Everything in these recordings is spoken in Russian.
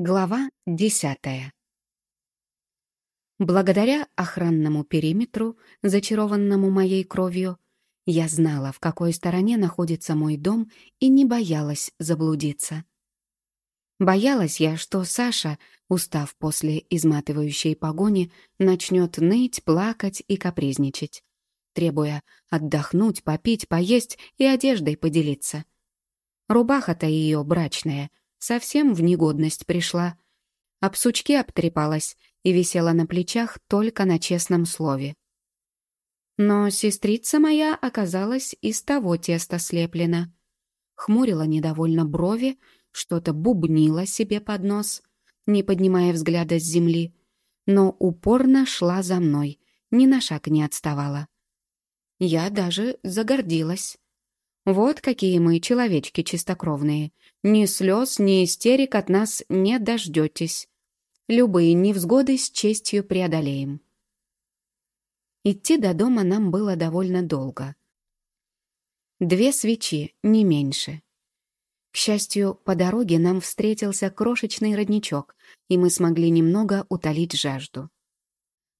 Глава десятая. Благодаря охранному периметру, зачарованному моей кровью, я знала, в какой стороне находится мой дом, и не боялась заблудиться. Боялась я, что Саша, устав после изматывающей погони, начнет ныть, плакать и капризничать, требуя отдохнуть, попить, поесть и одеждой поделиться. Рубаха-то ее брачная — совсем в негодность пришла. Об сучки обтрепалась и висела на плечах только на честном слове. Но сестрица моя оказалась из того теста слеплена. Хмурила недовольно брови, что-то бубнила себе под нос, не поднимая взгляда с земли, но упорно шла за мной, ни на шаг не отставала. Я даже загордилась. Вот какие мы человечки чистокровные. Ни слез, ни истерик от нас не дождетесь. Любые невзгоды с честью преодолеем. Идти до дома нам было довольно долго. Две свечи, не меньше. К счастью, по дороге нам встретился крошечный родничок, и мы смогли немного утолить жажду.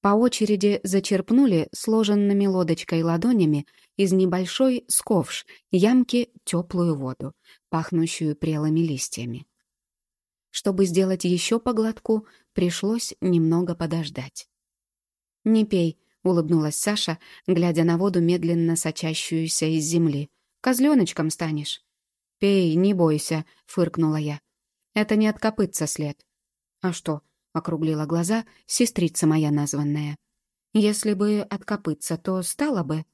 По очереди зачерпнули сложенными лодочкой ладонями из небольшой сковш ямки теплую воду, пахнущую прелыми листьями. Чтобы сделать еще по пришлось немного подождать. «Не пей», — улыбнулась Саша, глядя на воду, медленно сочащуюся из земли. «Козленочком станешь». «Пей, не бойся», — фыркнула я. «Это не откопыться след». «А что?» округлила глаза сестрица моя названная. «Если бы откопыться, то стало бы...»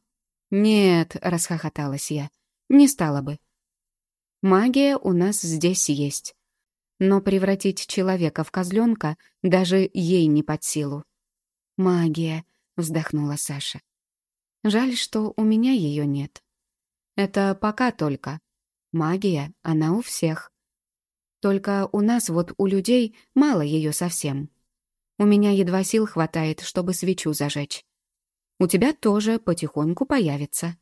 «Нет», — расхохоталась я, — «не стало бы». «Магия у нас здесь есть. Но превратить человека в козленка даже ей не под силу». «Магия», — вздохнула Саша. «Жаль, что у меня ее нет. Это пока только. Магия, она у всех. Только у нас вот у людей мало ее совсем. У меня едва сил хватает, чтобы свечу зажечь. У тебя тоже потихоньку появится».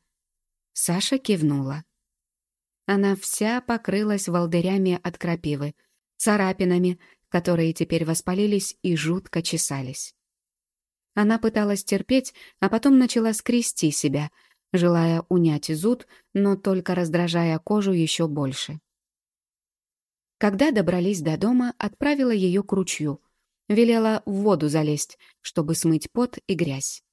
Саша кивнула. Она вся покрылась волдырями от крапивы, царапинами, которые теперь воспалились и жутко чесались. Она пыталась терпеть, а потом начала скрести себя, желая унять зуд, но только раздражая кожу еще больше. Когда добрались до дома, отправила ее к ручью. Велела в воду залезть, чтобы смыть пот и грязь.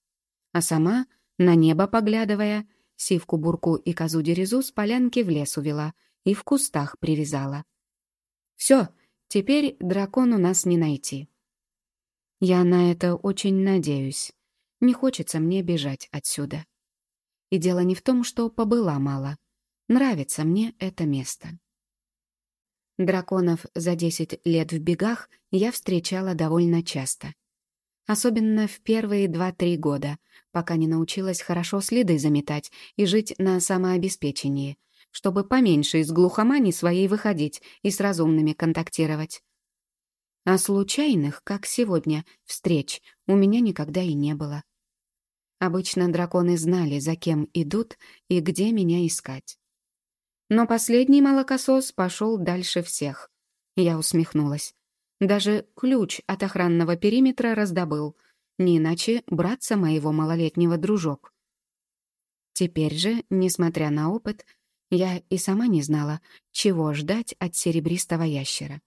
А сама, на небо поглядывая, сивку-бурку и козу-дерезу с полянки в лес увела и в кустах привязала. Все, теперь дракону нас не найти. Я на это очень надеюсь. Не хочется мне бежать отсюда. И дело не в том, что побыла мало. Нравится мне это место. Драконов за 10 лет в бегах я встречала довольно часто. Особенно в первые 2-3 года, пока не научилась хорошо следы заметать и жить на самообеспечении, чтобы поменьше из глухомани своей выходить и с разумными контактировать. А случайных, как сегодня, встреч у меня никогда и не было. Обычно драконы знали, за кем идут и где меня искать. Но последний молокосос пошел дальше всех. Я усмехнулась. Даже ключ от охранного периметра раздобыл. Не иначе братца моего малолетнего дружок. Теперь же, несмотря на опыт, я и сама не знала, чего ждать от серебристого ящера.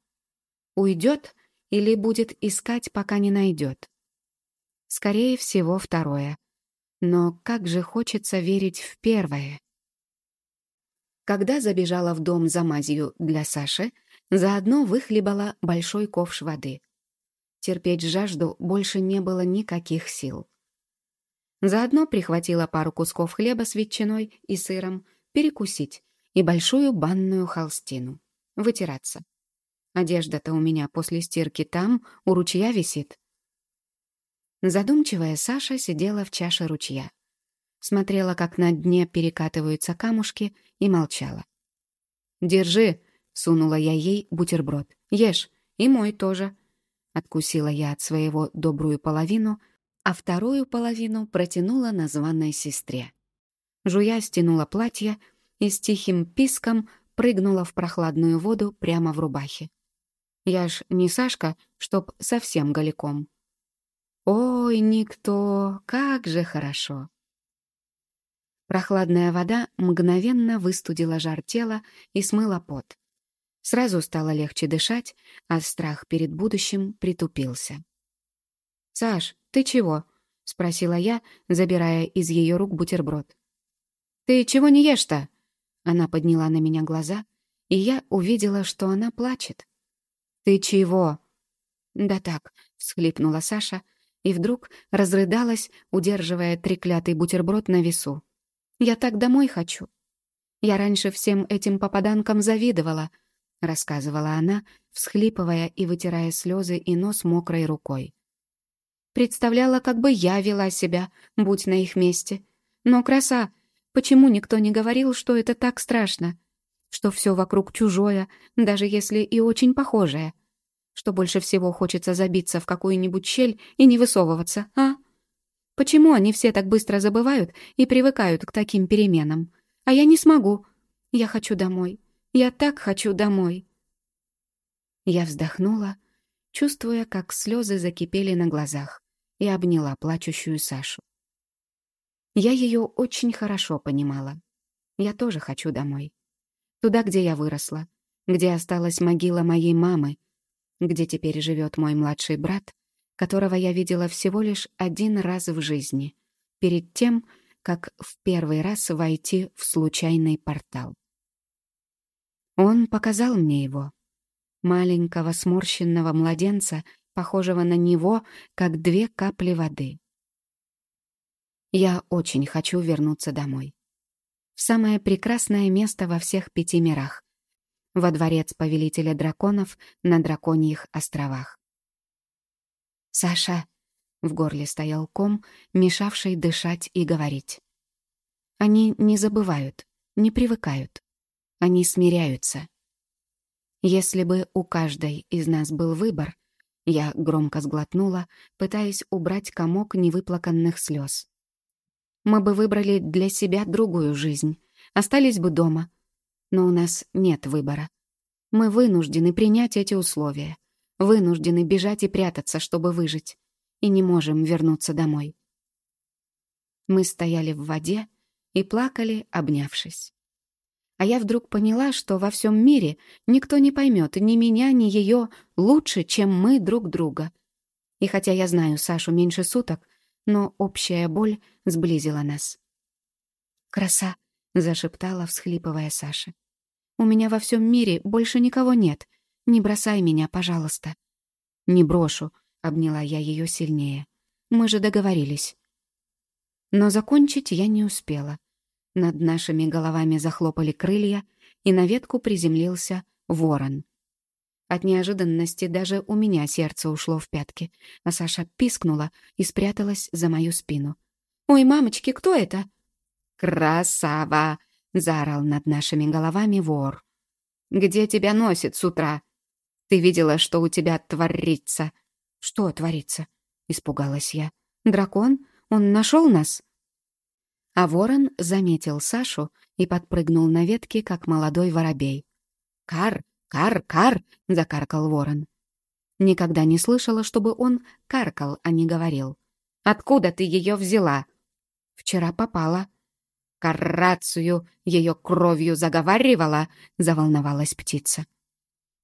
Уйдет или будет искать, пока не найдет? Скорее всего, второе. Но как же хочется верить в первое. Когда забежала в дом за мазью для Саши, заодно выхлебала большой ковш воды. Терпеть жажду больше не было никаких сил. Заодно прихватила пару кусков хлеба с ветчиной и сыром, перекусить, и большую банную холстину. Вытираться. Одежда-то у меня после стирки там, у ручья висит. Задумчивая Саша сидела в чаше ручья смотрела, как на дне перекатываются камушки, и молчала. «Держи!» — сунула я ей бутерброд. «Ешь, и мой тоже!» Откусила я от своего добрую половину, а вторую половину протянула названной сестре. Жуя стянула платье и с тихим писком прыгнула в прохладную воду прямо в рубахе. Я ж не Сашка, чтоб совсем голиком. Ой, никто, как же хорошо. Прохладная вода мгновенно выстудила жар тела и смыла пот. Сразу стало легче дышать, а страх перед будущим притупился. «Саш, ты чего?» — спросила я, забирая из ее рук бутерброд. «Ты чего не ешь-то?» Она подняла на меня глаза, и я увидела, что она плачет. «Ты чего?» «Да так», — всхлипнула Саша, и вдруг разрыдалась, удерживая треклятый бутерброд на весу. «Я так домой хочу. Я раньше всем этим попаданкам завидовала», — рассказывала она, всхлипывая и вытирая слезы и нос мокрой рукой. Представляла, как бы я вела себя, будь на их месте. Но, краса, почему никто не говорил, что это так страшно? Что все вокруг чужое, даже если и очень похожее? Что больше всего хочется забиться в какую-нибудь щель и не высовываться, а? Почему они все так быстро забывают и привыкают к таким переменам? А я не смогу. Я хочу домой. Я так хочу домой. Я вздохнула, чувствуя, как слезы закипели на глазах и обняла плачущую Сашу. Я ее очень хорошо понимала. Я тоже хочу домой. Туда, где я выросла, где осталась могила моей мамы, где теперь живет мой младший брат, которого я видела всего лишь один раз в жизни, перед тем, как в первый раз войти в случайный портал. Он показал мне его, маленького сморщенного младенца похожего на него, как две капли воды. Я очень хочу вернуться домой. В самое прекрасное место во всех пяти мирах. Во дворец повелителя драконов на драконьих островах. «Саша!» — в горле стоял ком, мешавший дышать и говорить. Они не забывают, не привыкают. Они смиряются. Если бы у каждой из нас был выбор, я громко сглотнула, пытаясь убрать комок невыплаканных слез. Мы бы выбрали для себя другую жизнь, остались бы дома. Но у нас нет выбора. Мы вынуждены принять эти условия, вынуждены бежать и прятаться, чтобы выжить, и не можем вернуться домой. Мы стояли в воде и плакали, обнявшись. А я вдруг поняла, что во всем мире никто не поймет ни меня, ни ее лучше, чем мы друг друга. И хотя я знаю Сашу меньше суток, но общая боль сблизила нас. «Краса!» — зашептала, всхлипывая Саша. «У меня во всем мире больше никого нет. Не бросай меня, пожалуйста». «Не брошу», — обняла я ее сильнее. «Мы же договорились». Но закончить я не успела. Над нашими головами захлопали крылья, и на ветку приземлился ворон. От неожиданности даже у меня сердце ушло в пятки, а Саша пискнула и спряталась за мою спину. «Ой, мамочки, кто это?» «Красава!» — заорал над нашими головами вор. «Где тебя носит с утра? Ты видела, что у тебя творится?» «Что творится?» — испугалась я. «Дракон? Он нашел нас?» А ворон заметил Сашу и подпрыгнул на ветке, как молодой воробей. «Кар, кар, кар!» — закаркал ворон. Никогда не слышала, чтобы он каркал, а не говорил. «Откуда ты ее взяла?» «Вчера попала». «Каррацию ее кровью заговаривала?» — заволновалась птица.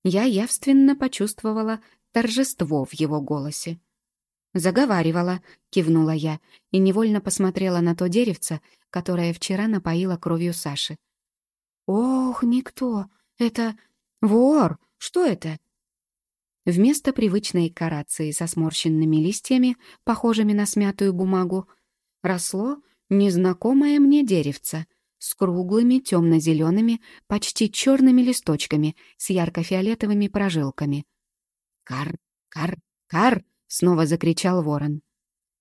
Я явственно почувствовала торжество в его голосе. «Заговаривала», — кивнула я и невольно посмотрела на то деревце, которое вчера напоило кровью Саши. «Ох, никто! Это вор! Что это?» Вместо привычной карации со сморщенными листьями, похожими на смятую бумагу, росло незнакомое мне деревце с круглыми темно-зелеными, почти черными листочками с ярко-фиолетовыми прожилками. «Кар, кар, кар!» Снова закричал ворон.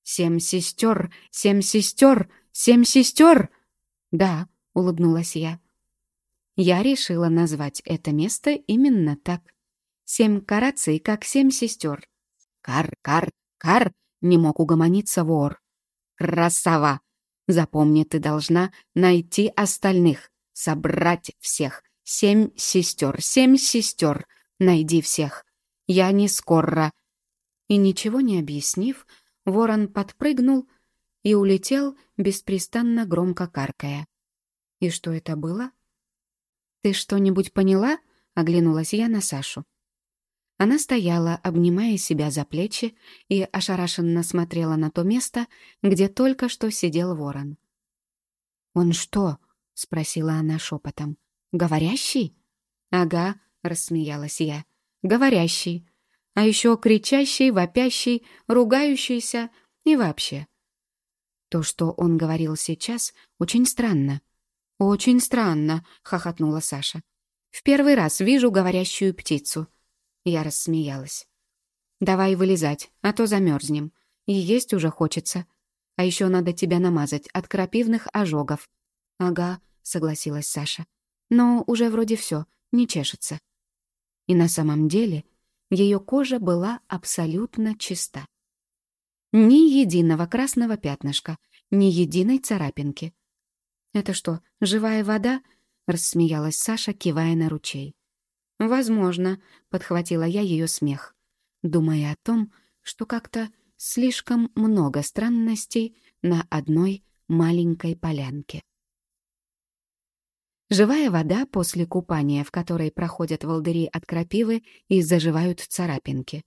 «Семь сестер! Семь сестер! Семь сестер!» «Да», — улыбнулась я. Я решила назвать это место именно так. Семь караций, как семь сестер. «Кар, кар, кар!» — не мог угомониться вор. «Красава! Запомни, ты должна найти остальных, собрать всех. Семь сестер, семь сестер. Найди всех. Я не скоро!» И ничего не объяснив, ворон подпрыгнул и улетел, беспрестанно громко каркая. «И что это было?» «Ты что-нибудь поняла?» — оглянулась я на Сашу. Она стояла, обнимая себя за плечи, и ошарашенно смотрела на то место, где только что сидел ворон. «Он что?» — спросила она шепотом. «Говорящий?» «Ага», — рассмеялась я. «Говорящий. А еще кричащий, вопящий, ругающийся и вообще». То, что он говорил сейчас, очень странно. «Очень странно», — хохотнула Саша. «В первый раз вижу говорящую птицу». Я рассмеялась. «Давай вылезать, а то замерзнем. И есть уже хочется. А еще надо тебя намазать от крапивных ожогов». «Ага», — согласилась Саша. «Но уже вроде все, не чешется». И на самом деле ее кожа была абсолютно чиста. Ни единого красного пятнышка, ни единой царапинки. «Это что, живая вода?» — рассмеялась Саша, кивая на ручей. «Возможно», — подхватила я ее смех, думая о том, что как-то слишком много странностей на одной маленькой полянке. Живая вода после купания, в которой проходят волдыри от крапивы и заживают царапинки.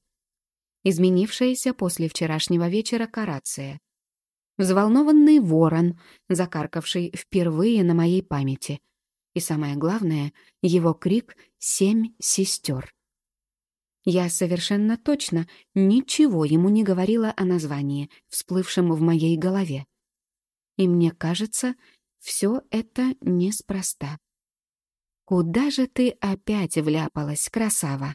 Изменившаяся после вчерашнего вечера карация. Взволнованный ворон, закаркавший впервые на моей памяти — и самое главное, его крик «Семь сестер». Я совершенно точно ничего ему не говорила о названии, всплывшем в моей голове. И мне кажется, все это неспроста. «Куда же ты опять вляпалась, красава?»